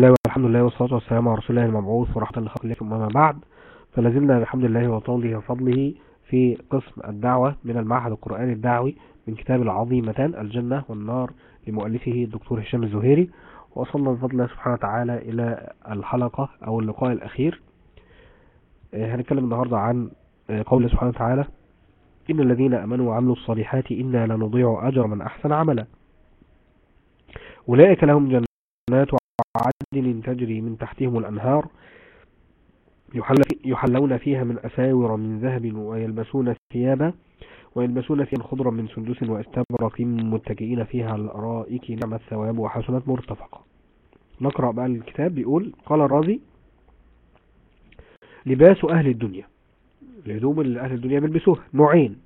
الله والحمد لله والصلاة والسلام على رسول الله المبعوث ورحمة الله لكم أما بعد. فلازلنا بحمد الله وطوله وفضله في قسم الدعوة من المعهد القرآني الدعوي من كتاب العظيمتان الجنة والنار لمؤلفه الدكتور هشام الزهيري. وصلنا بفضل الله سبحانه وتعالى إلى الحلقة أو اللقاء الأخير. هنتكلم النهاردة عن قول سبحانه وتعالى إن الذين أمنوا وعملوا الصالحات إنا لنضيع أجر من أحسن عملا. أولئك لهم جنات عدن تجري من تحتهم الأنهار يحلون فيها من أساور من ذهب ويلبسون ثيابا ويلبسون ثيابا خضرا من سندس وإستبرق متكئين فيها الأرائك. نعم الثواب وحسنت مرتفقة. نقرأ بقى الكتاب بيقول قال الرازي لباس أهل الدنيا. الهدوم اللي أهل الدنيا بيلبسوها. نوعين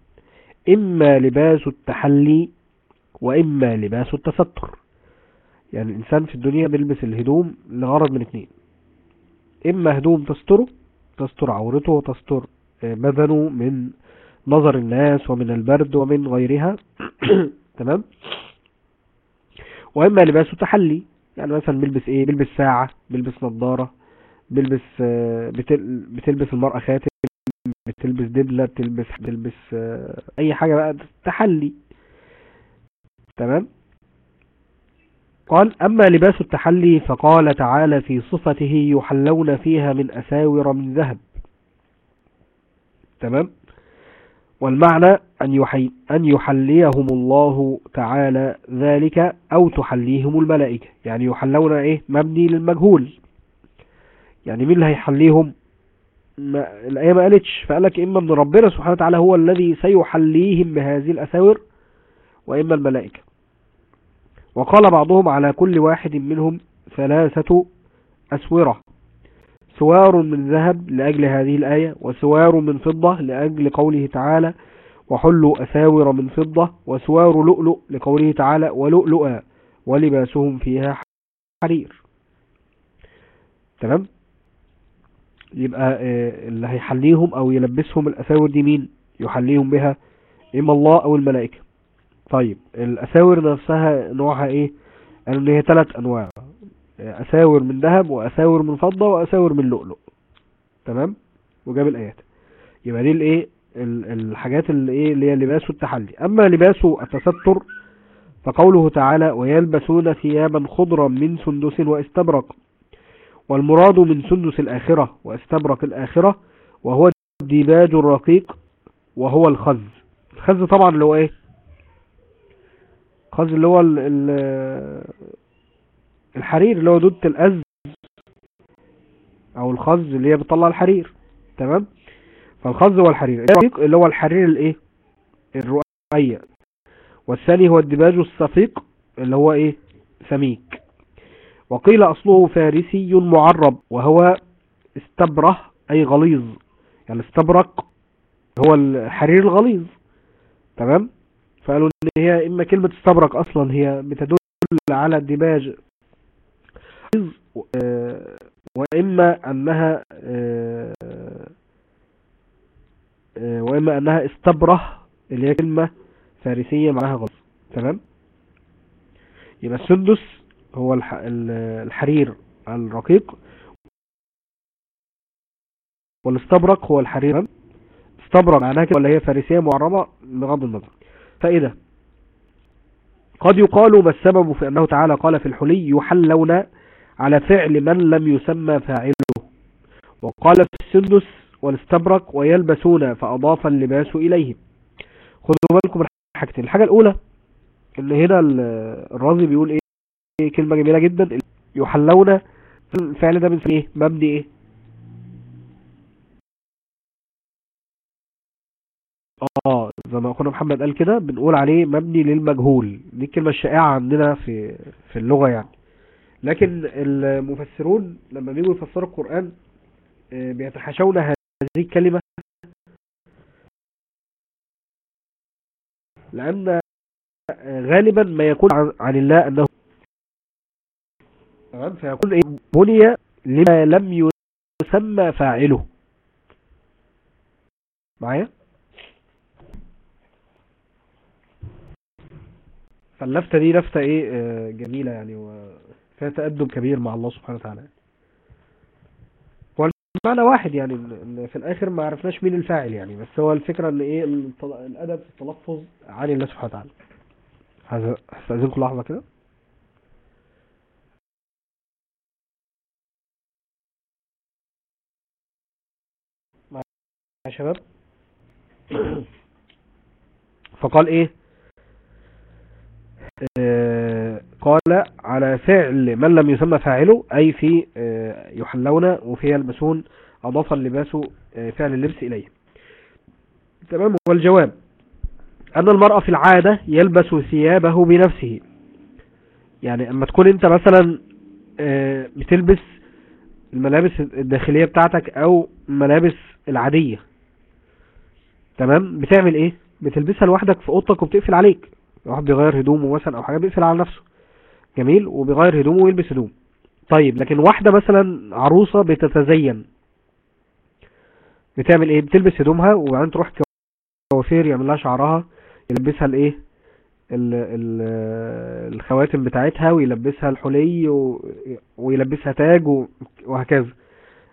إما لباس التحلي وإما لباس التستر. يعني الإنسان في الدنيا بيلبس الهدوم لغرض من اتنين. إما هدوم تستره تستر عورته وتستر بدنه من نظر الناس ومن البرد ومن غيرها. تمام؟ وإما لباس تحلي. يعني مثلا بيلبس إيه؟ بيلبس ساعة بيلبس نظارة بيلبس بتل بتلبس المرأة خاتم بتلبس دبلة بتلبس بتلبس أي حاجة بقى تحلي. تمام؟ قال أما لباس التحلي فقال تعالى في صفته يحلون فيها من أساور من ذهب. تمام؟ والمعنى أن, يحي أن يحليهم الله تعالى ذلك أو تحليهم الملائكة. يعني يحلون إيه؟ مبني للمجهول. يعني مين اللي هيحليهم؟ ما الآية ما قالتش. فقالك إما من ربنا سبحانه وتعالى هو الذي سيحليهم بهذه الأساور وإما الملائكة. وقال بعضهم على كل واحد منهم ثلاثة أسورة. سوار من ذهب لأجل هذه الآية وسوار من فضة لأجل قوله تعالى وحلوا أساور من فضة وسوار لؤلؤ لقوله تعالى ولؤلؤا ولباسهم فيها حرير تمام؟ يبقى اللي هيحليهم أو يلبسهم الأساور دي مين؟ يحليهم بها إما الله أو الملائكة. طيب الأساور نفسها نوعها إيه؟ قالوا إن هي ثلاث أنواع. أساور من ذهب وأساور من فضة وأساور من لؤلؤ. تمام؟ وجاب الآيات. يبقى دي الإيه؟ الحاجات اللي إيه؟ اللي هي لباس التحلي. أما لباس التستر فقوله تعالى ويلبسون ثيابا خضرا من سندس واستبرق. والمراد من سندس الآخرة واستبرق الآخرة وهو الديباج الرقيق وهو الخز. الخز طبعا اللي هو إيه؟ الخز اللي هو ال ال الحرير اللي هو دودة الأز أو الخز اللي هي بتطلع الحرير تمام؟ فالخز هو الحرير. الرقيق اللي هو الحرير الإيه؟ الرقيق. والثاني هو الدباج الصفيق اللي هو إيه؟ سميك. وقيل أصله فارسي معرب وهو استبره أي غليظ. يعني استبرق هو الحرير الغليظ تمام؟ فقالوا إن هي إما كلمة استبرق أصلا هي بتدل على الدباج وإما أنها وإما أنها استبره اللي هي كلمة فارسية معاها غلط. تمام؟ يبقى السندس هو الحرير الرقيق. والاستبرق هو الحرير. استبرق معناها كده ولا هي فارسية معربة؟ بغض النظر. فإذا قد يقال ما السبب في أنه تعالى قال في الحلي يحلون على فعل من لم يسمى فاعله. وقال في السندس والاستبرق ويلبسون فأضاف اللباس إليهم. خذوا بالكم من حاجتين. الحاجة الأولى إن هنا الرازي بيقول إيه؟ كلمة جميلة جدا. يحلون الفعل ده من إيه؟ مبني إيه؟ آه زي ما أخونا محمد قال كده بنقول عليه مبني للمجهول. دي الكلمة الشائعة عندنا في في اللغة يعني. لكن المفسرون لما بيجوا يفسروا القرآن بيتحاشون هذه الكلمة لأن غالبا ما يكون عن الله أنه تمام؟ فيكون إيه؟ بني لما لم يسمى فاعله. معايا؟ فاللفتة دي لفتة إيه آه جميلة يعني و... فيها تأدب كبير مع الله سبحانه وتعالى. والمعنى واحد يعني في الآخر ما عرفناش مين الفاعل يعني بس هو الفكرة إن إيه الطل- الأدب في التلفظ عن الله سبحانه وتعالى. هستأذنكم لحظة كده؟ يا شباب؟ فقال إيه؟ قال على فعل من لم يسمى فاعله أي في آه يحلون وفي يلبسون أضاف اللباس آه فعل اللبس إليه. تمام؟ والجواب أن المرأة في العادة يلبس ثيابه بنفسه. يعني أما تكون أنت مثلا آه بتلبس الملابس الداخلية بتاعتك أو الملابس العادية. تمام؟ بتعمل إيه؟ بتلبسها لوحدك في أوضتك وبتقفل عليك. واحد بيغير هدومه مثلا أو حاجة بيقفل على نفسه. جميل؟ وبيغير هدومه ويلبس هدوم. طيب لكن واحدة مثلا عروسة بتتزين. بتعمل إيه؟ بتلبس هدومها وبعدين تروح كوافير يعمل لها شعرها يلبسها الإيه؟ ال- ال- الخواتم بتاعتها ويلبسها الحلي ويلبسها تاج وهكذا.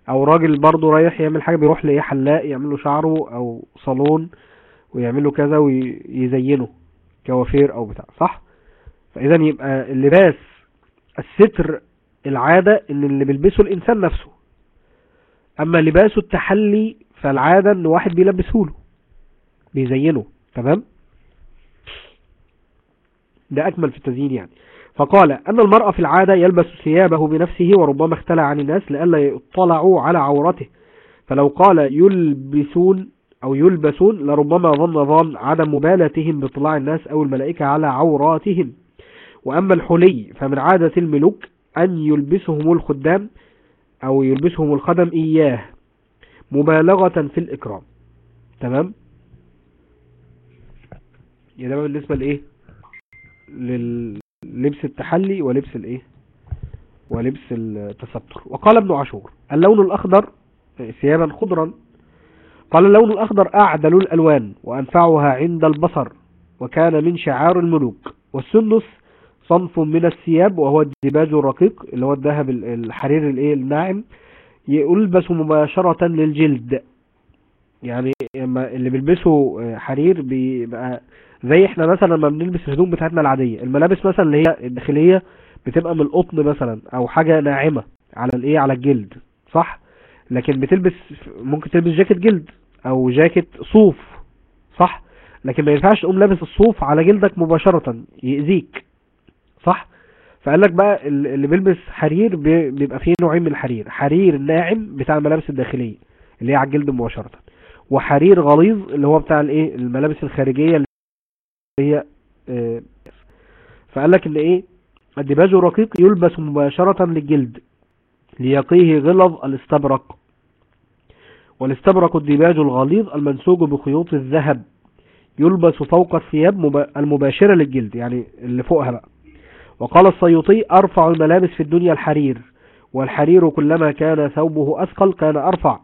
أو راجل برضه رايح يعمل حاجة بيروح لإيه؟ حلاق يعمل له شعره أو صالون ويعمل له كذا ويزينه كوافير أو بتاع صح؟ فاذا يبقى اللباس الستر العادة إن اللي بيلبسه الإنسان نفسه. أما لباسه التحلي فالعادة إن واحد بيلبسه له بيزينه تمام؟ ده أكمل في التزيين يعني. فقال أن المرأة في العادة يلبس ثيابه بنفسه وربما اختلى عن الناس لئلا يطلعوا على عورته. فلو قال يلبسون أو يلبسون لربما ظن ظن عدم مبالاتهم باطلاع الناس أو الملائكة على عوراتهم. وأما الحلي فمن عادة الملوك أن يلبسهم الخدام أو يلبسهم الخدم إياه مبالغة في الإكرام. تمام؟ يبقى ده بالنسبة لإيه؟ للبس التحلي ولبس الإيه؟ ولبس التستر. وقال ابن عاشور اللون الأخضر ثيابا خضرا قال اللون الأخضر أعدل الألوان وأنفعها عند البصر وكان من شعار الملوك والسندس صنف من الثياب وهو الدباج الرقيق اللي هو الذهب الحرير الايه الناعم. يلبس مباشرة للجلد. يعني اللي بيلبسه حرير بيبقى زي إحنا مثلا لما بنلبس الهدوم بتاعتنا العادية. الملابس مثلا اللي هي الداخلية بتبقى من القطن مثلا أو حاجة ناعمة على الايه على الجلد صح؟ لكن بتلبس ممكن تلبس جاكيت جلد. أو جاكيت صوف صح؟ لكن ما ينفعش تقوم لابس الصوف على جلدك مباشرة يأذيك صح؟ فقال لك بقى اللي بيلبس حرير بيبقى فيه نوعين من الحرير حرير ناعم بتاع الملابس الداخلية اللي هي على الجلد مباشرة وحرير غليظ اللي هو بتاع الإيه؟ الملابس الخارجية اللي هي آه فقال لك إن إيه؟ الدباج الرقيق يلبس مباشرة للجلد ليقيه غلظ الاستبرق. والاستبرق الديباج الغليظ المنسوج بخيوط الذهب يلبس فوق الثياب المباشرة للجلد يعني اللي فوقها بقى. وقال السيوطي أرفع الملابس في الدنيا الحرير والحرير كلما كان ثوبه أثقل كان أرفع.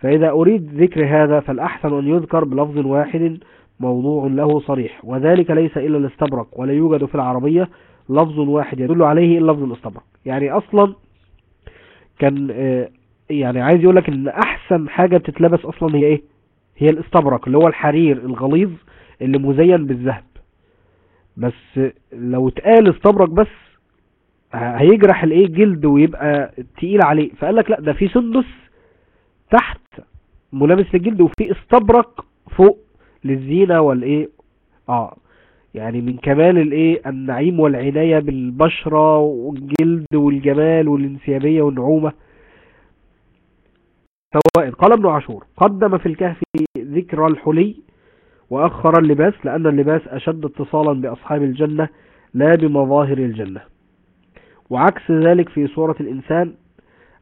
فإذا أريد ذكر هذا فالأحسن أن يذكر بلفظ واحد موضوع له صريح وذلك ليس إلا الاستبرق ولا يوجد في العربية لفظ واحد يدل عليه إلا لفظ الاستبرق يعني أصلا كان يعني عايز يقول لك إن أحسن حاجة بتتلبس أصلا هي إيه؟ هي الاستبرق اللي هو الحرير الغليظ اللي مزين بالذهب. بس لو اتقال استبرق بس هيجرح الإيه؟ جلد ويبقى تقيل عليه. فقال لك لا ده في سندس تحت ملابس للجلد وفي استبرق فوق للزينة والإيه؟ آه. يعني من كمال الإيه؟ النعيم والعناية بالبشرة والجلد والجمال والانسيابية والنعومة. فوائد قال ابن عاشور قدم في الكهف ذكر الحلي وأخر اللباس لأن اللباس أشد اتصالا بأصحاب الجنة لا بمظاهر الجنة. وعكس ذلك في سورة الإنسان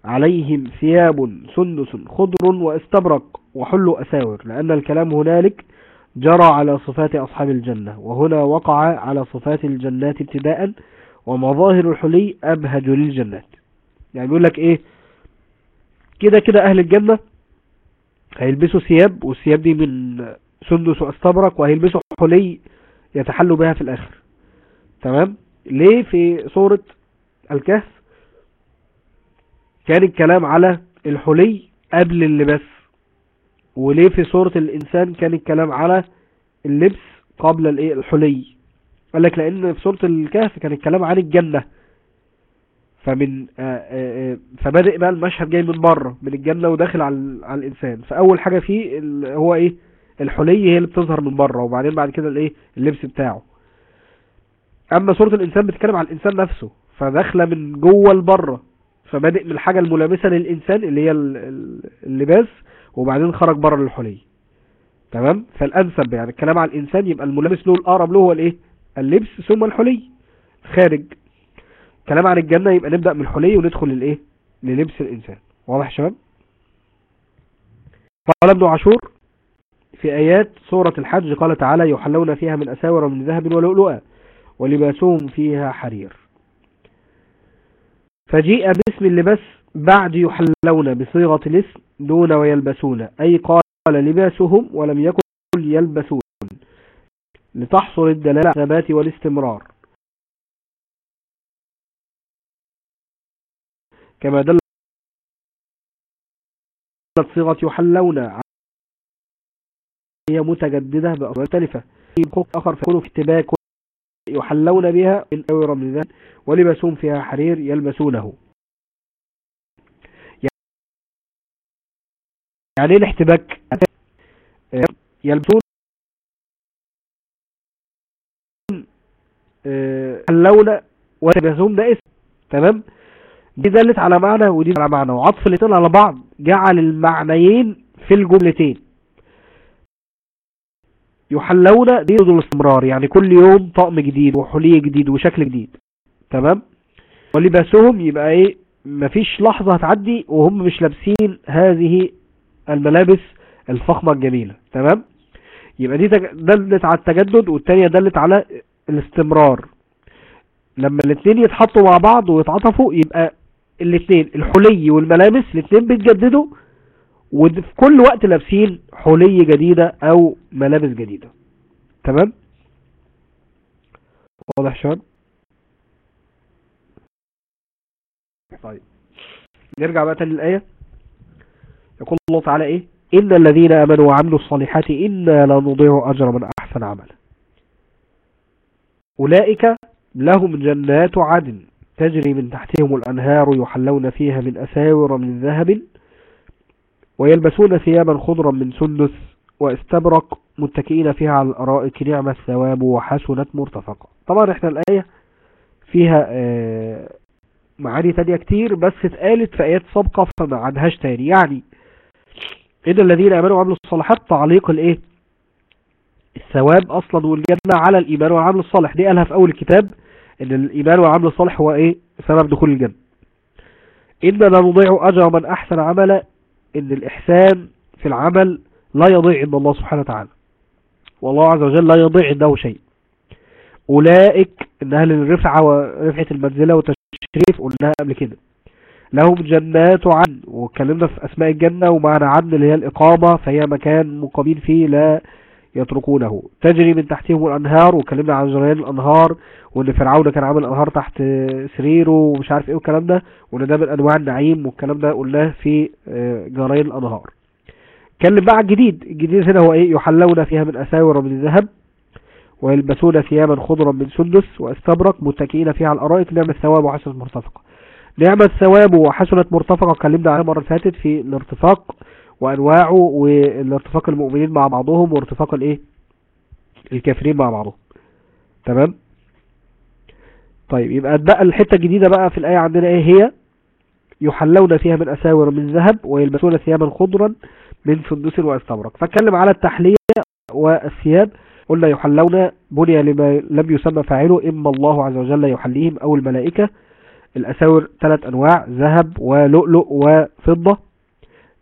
عليهم ثياب سندس خضر واستبرق وحل أساور لأن الكلام هنالك جرى على صفات أصحاب الجنة وهنا وقع على صفات الجنات ابتداء ومظاهر الحلي أبهج للجنات. يعني بيقول لك إيه؟ كده كده أهل الجنة هيلبسوا ثياب والثياب دي من سندس واستبرق وهيلبسوا حلي يتحلوا بها في الآخر. تمام؟ ليه في سورة الكهف؟ كان الكلام على الحلي قبل اللباس. وليه في سورة الإنسان كان الكلام على اللبس قبل الحلي. قال لك لأن في سورة الكهف كان الكلام عن الجنة. فمن آآ آآ فبدأ بقى المشهد جاي من بره من الجنة وداخل على على الإنسان. فأول حاجة فيه هو إيه؟ الحلي هي اللي بتظهر من بره وبعدين بعد كده الإيه؟ اللبس بتاعه. أما سورة الإنسان بتتكلم على الإنسان نفسه فداخلة من جوه لبره فبادئ من الحاجة الملامسة للإنسان اللي هي ال- ال- اللباس وبعدين خرج بره للحلي تمام؟ فالأنسب يعني الكلام على الإنسان يبقى الملامس له الأقرب له هو الإيه؟ اللبس ثم الحلي. خارج كلام عن الجنة يبقى نبدأ من الحلي وندخل للإيه؟ للبس الإنسان. واضح يا شباب؟ قال ابن عاشور في آيات سورة الحج قال تعالى يحلون فيها من أساور من ذهب ولؤلؤا ولباسهم فيها حرير. فجيء باسم اللباس بعد يحلون بصيغة الاسم دون ويلبسون أي قال لباسهم ولم يكن يلبسون. لتحصل الدلالة على الثبات والاستمرار. كما دلت صيغة يحلون هي متجددة بأصوات مختلفة. حكم آخر فيكون في اتباع يحلون بها من أور من ذلك ولبسهم فيها حرير يلبسونه. يعني إيه الاحتباك؟ يلبسون آه، حلون ولبسهم ده اسم تمام؟ دي دلت على معنى ودي على معنى. وعطف الاثنين على بعض جعل المعنيين في الجملتين. يحلون دي الاستمرار يعني كل يوم طقم جديد وحلي جديد وشكل جديد. تمام؟ ولباسهم يبقى إيه؟ مفيش لحظة هتعدي وهم مش لابسين هذه الملابس الفخمة الجميلة. تمام؟ يبقى دي دلت على التجدد والتانية دلت على الاستمرار. لما الاثنين يتحطوا مع بعض ويتعاطفوا يبقى الاثنين الحلي والملابس الاثنين بيتجددوا وفي كل وقت لابسين حلي جديدة أو ملابس جديدة. تمام؟ واضح شباب؟ طيب. نرجع بقى تاني الآية يقول الله تعالى إيه؟ إن الذين آمنوا وعملوا الصالحات إنا لا نضيع أجر من أحسن عملا. أولئك لهم جنات عدن. تجري من تحتهم الأنهار يحلون فيها من أساور من ذهب ويلبسون ثيابا خضرا من سندس واستبرق متكئين فيها على الأرائك نعم الثواب وحسنت مرتفقة. طبعا إحنا الآية فيها آه، معاني تانية كتير بس اتقالت في آيات سابقة فما عندهاش تاني. يعني إن الذين آمنوا وعملوا الصالحات تعليق الإيه؟ الثواب أصلا والجنة على الإيمان والعمل الصالح. دي قالها في أول الكتاب. إن الإيمان والعمل الصالح هو إيه؟ سبب دخول الجنة. إن لا نضيع أجر من أحسن عملا إن الإحسان في العمل لا يضيع عند الله سبحانه وتعالى. والله عز وجل لا يضيع عنده شيء. أولئك إن أهل الرفعة ورفعة المنزلة والتشريف قلناها قبل كده. لهم جنات عدن واتكلمنا في أسماء الجنة ومعنى عدن اللي هي الإقامة فهي مكان مقامين فيه لا يتركونه. تجري من تحتهم الأنهار واتكلمنا عن جريان الأنهار وإن فرعون كان عامل أنهار تحت سريره ومش عارف إيه والكلام ده وإن ده من أنواع النعيم والكلام ده قلناه في آه، جريان الأنهار. اتكلم بقى عن الجديد. الجديد هنا هو إيه؟ يحلون فيها من أساور من الذهب ويلبسون ثيابا خضرا من سندس وأستبرق متكئين فيها على الأرائك. نعم الثواب وحسنت مرتفقة. نعم الثواب وحسنت مرتفقة. اتكلمنا عنها المرة اللي فاتت في الارتفاق. وأنواعه والارتفاق المؤمنين مع بعضهم وارتفاق الإيه؟ الكافرين مع بعضهم. تمام؟ طيب يبقى بقى الحتة الجديدة بقى في الآية عندنا إيه هي؟ يحلون فيها من أساور من ذهب ويلبسون ثيابا خضرا من سندس وأستبرق. فاتكلم على التحلية والثياب. قلنا يحلون بني لما لم يسمى فاعله إما الله عز وجل يحليهم أو الملائكة. الأساور ثلاث أنواع ذهب ولؤلؤ وفضة.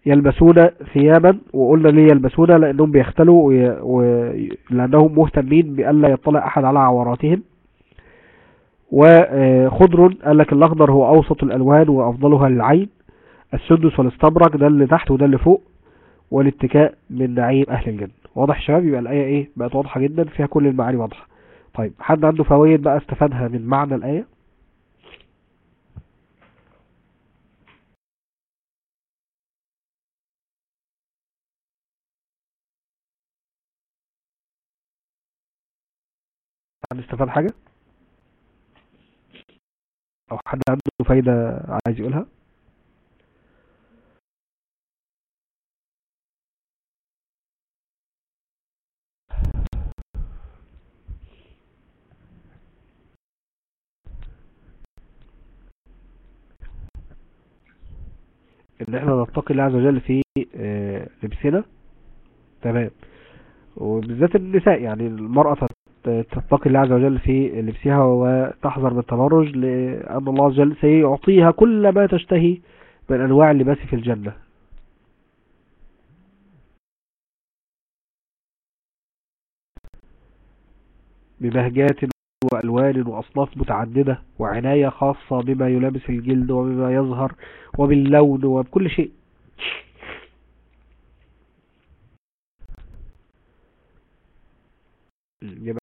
يلبسون ثيابا وقلنا ليه يلبسون؟ لأنهم بيختلوا وي- و- لأنهم مهتمين يطلع أحد على عوراتهم وخضر قال لك الأخضر هو أوسط الألوان وأفضلها للعين. السدس والاستبرق ده اللي تحت وده اللي فوق والاتكاء من نعيم أهل الجنة. واضح شباب؟ يبقى الآية إيه؟ بقت واضحة جدا فيها كل المعاني واضحة. طيب حد عنده فوائد بقى استفادها من معنى الآية؟ حد استفاد حاجة؟ أو حد عنده فايدة عايز يقولها؟ إن إحنا نتقي الله عز وجل في آه، لبسنا؟ تمام. وبالذات النساء يعني المرأة تتقي الله عز وجل في لبسها وتحذر من التبرج لأن الله عز وجل سيعطيها كل ما تشتهي من أنواع اللباس في الجنة. ببهجات وألوان وأصناف متعددة وعناية خاصة بما يلامس الجلد وبما يظهر وباللون وبكل شيء يبقى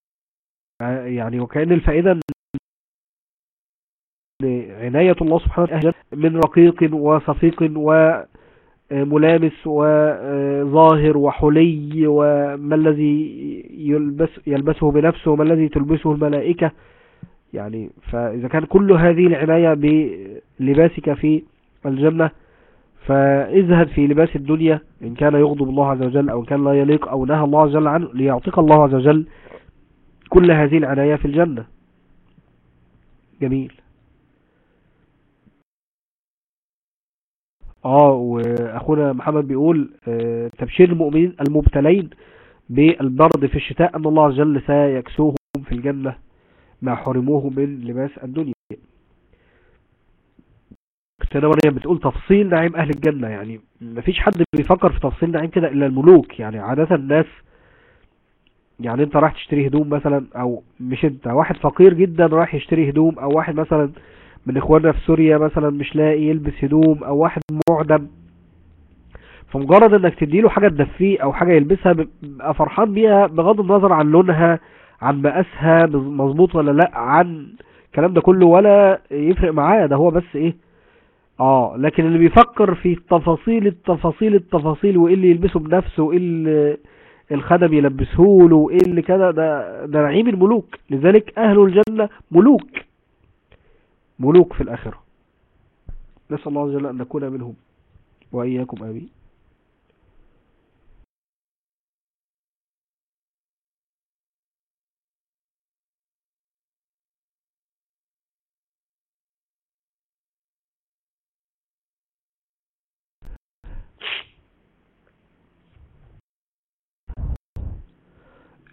يعني وكأن الفائدة إن عناية الله سبحانه وتعالى من رقيق وصفيق وملامس وظاهر وحلي وما الذي يلبس يلبسه بنفسه وما الذي تلبسه الملائكة. يعني فإذا كان كل هذه العناية بلباسك في الجنة فاذهب في لباس الدنيا إن كان يغضب الله عز وجل أو إن كان لا يليق أو نهى الله عز وجل عنه ليعطيك الله عز وجل كل هذه العناية في الجنة. جميل. آه وأخونا محمد بيقول آه، تبشير المؤمنين المبتلين بالبرد في الشتاء أن الله عز وجل سيكسوهم في الجنة ما حرموه من لباس الدنيا. كنت مريم بتقول تفصيل نعيم أهل الجنة يعني مفيش حد بيفكر في تفصيل نعيم كده إلا الملوك يعني عادة الناس يعني انت رايح تشتري هدوم مثلا أو مش انت واحد فقير جدا رايح يشتري هدوم أو واحد مثلا من إخواننا في سوريا مثلا مش لاقي يلبس هدوم أو واحد معدم. فمجرد إنك تديله حاجة تدفيه أو حاجة يلبسها بيبقى فرحان بيها بغض النظر عن لونها عن مقاسها مظبوط ولا لأ عن الكلام ده كله ولا يفرق معاه ده هو بس إيه؟ آه لكن اللي بيفكر في تفاصيل التفاصيل التفاصيل وإيه اللي يلبسه بنفسه وإيه اللي الخدم يلبسه له وايه اللي كده؟ ده ده نعيم الملوك. لذلك أهل الجنة ملوك. ملوك في الآخرة. نسأل الله عز وجل أن نكون منهم. وإياكم آمين.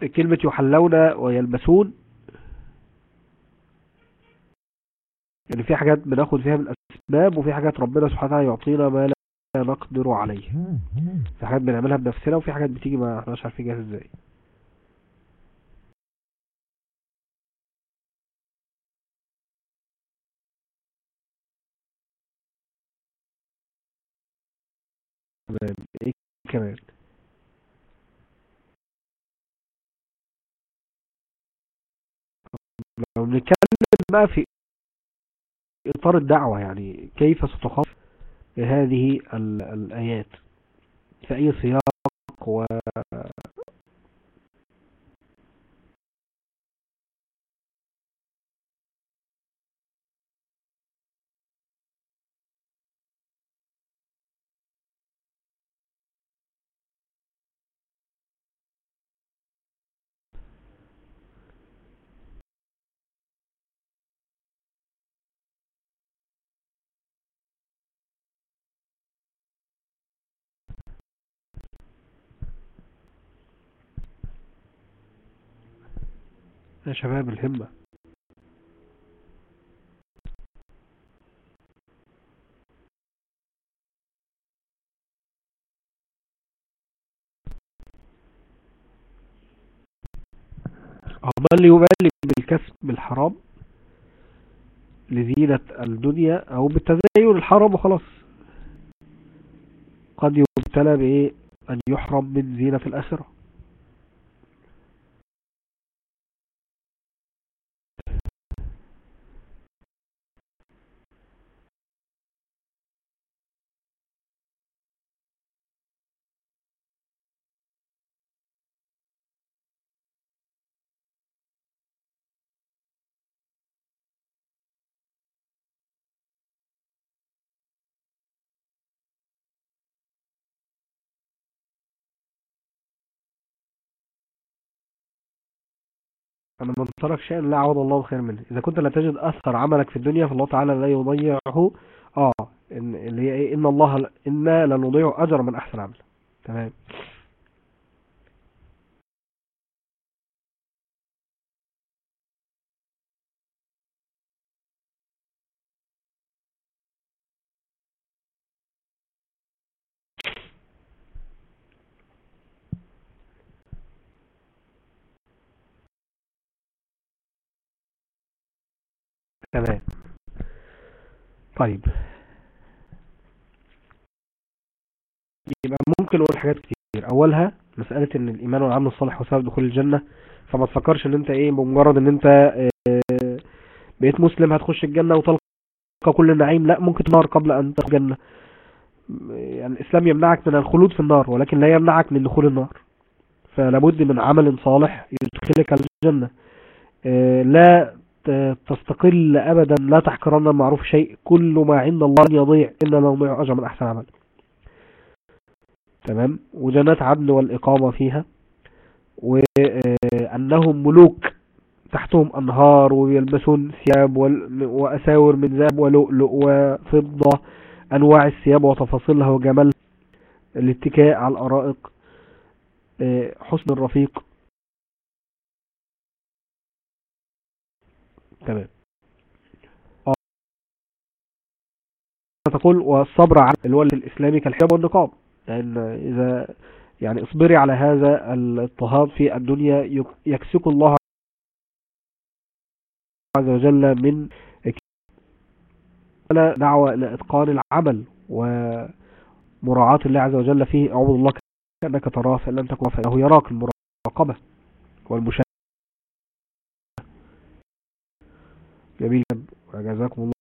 كلمة يحلون ويلبسون. يعني في حاجات بناخد فيها من الأسباب وفي حاجات ربنا سبحانه وتعالى يعطينا ما لا نقدر عليه. في حاجات بنعملها بنفسنا وفي حاجات بتيجي ما إحناش عارفين جاهز إزاي. تمام إيه كمان؟ لو نتكلم بقى في إطار الدعوة يعني كيف ستخاف بهذه ال- الآيات؟ في أي سياق و يا شباب الهمة. بل يبالي بالكسب بالحرام لزينة الدنيا أو بالتزين الحرام وخلاص. قد يبتلى بإيه؟ أن يحرم من زينة الآخرة. أنا من ترك شيئا لا عوض الله خير منه إذا كنت لا تجد أثر عملك في الدنيا فالله تعالى لا يضيعه. آه اللي هي إيه؟ إن الله إنا لا نضيع أجر من أحسن عمل. تمام. تمام. طيب. يبقى ممكن نقول حاجات كتير. أولها مسألة إن الإيمان والعمل الصالح وسبب دخول الجنة. فما تفكرش إن أنت إيه بمجرد إن أنت آه، بقيت مسلم هتخش الجنة وتلقى كل النعيم. لا ممكن تنار قبل أن تدخل الجنة. يعني الإسلام يمنعك من الخلود في النار ولكن لا يمنعك من دخول النار. فلابد من عمل صالح يدخلك الجنة. آه، لا تستقل ابدا لا تحقرن المعروف شيء كل ما عند الله يضيع الا لو ضيع أجر من أحسن عمل. تمام؟ وجنات عدن والإقامة فيها. وأنهم ملوك تحتهم أنهار ويلبسون ثياب وأساور من ذهب ولؤلؤ وفضة أنواع الثياب وتفاصيلها وجمال الاتكاء على الأرائك آه، حسن الرفيق. تمام. آه. تقول والصبر على الولد الإسلامي كالحجاب والنقاب. لأن إذا يعني اصبري على هذا الاضطهاد في الدنيا يك- يكسك الله عز وجل من ولا دعوة إلى إتقان العمل ومراعاة الله عز وجل فيه. أعوذ الله كأنك تراه فإن لم تكن فإنه يراك المراقبة والمشاهدة. جميل جدا. وجزاكم الله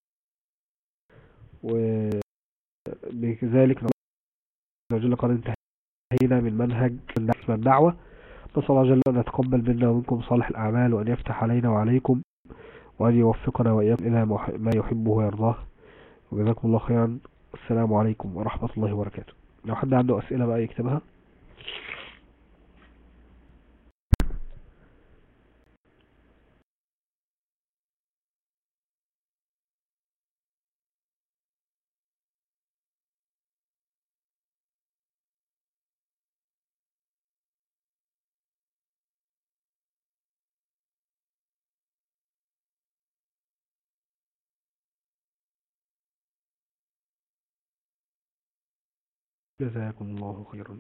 وبذلك نقول عز قد انتهينا من منهج الدعوة نسأل الله جل أن يتقبل منا ومنكم صالح الأعمال وأن يفتح علينا وعليكم وأن يوفقنا وإياكم إلى ما يحبه ويرضاه. وجزاكم الله خيرا. السلام عليكم ورحمة الله وبركاته. لو حد عنده أسئلة بقى يكتبها. جزاكم الله خيرا.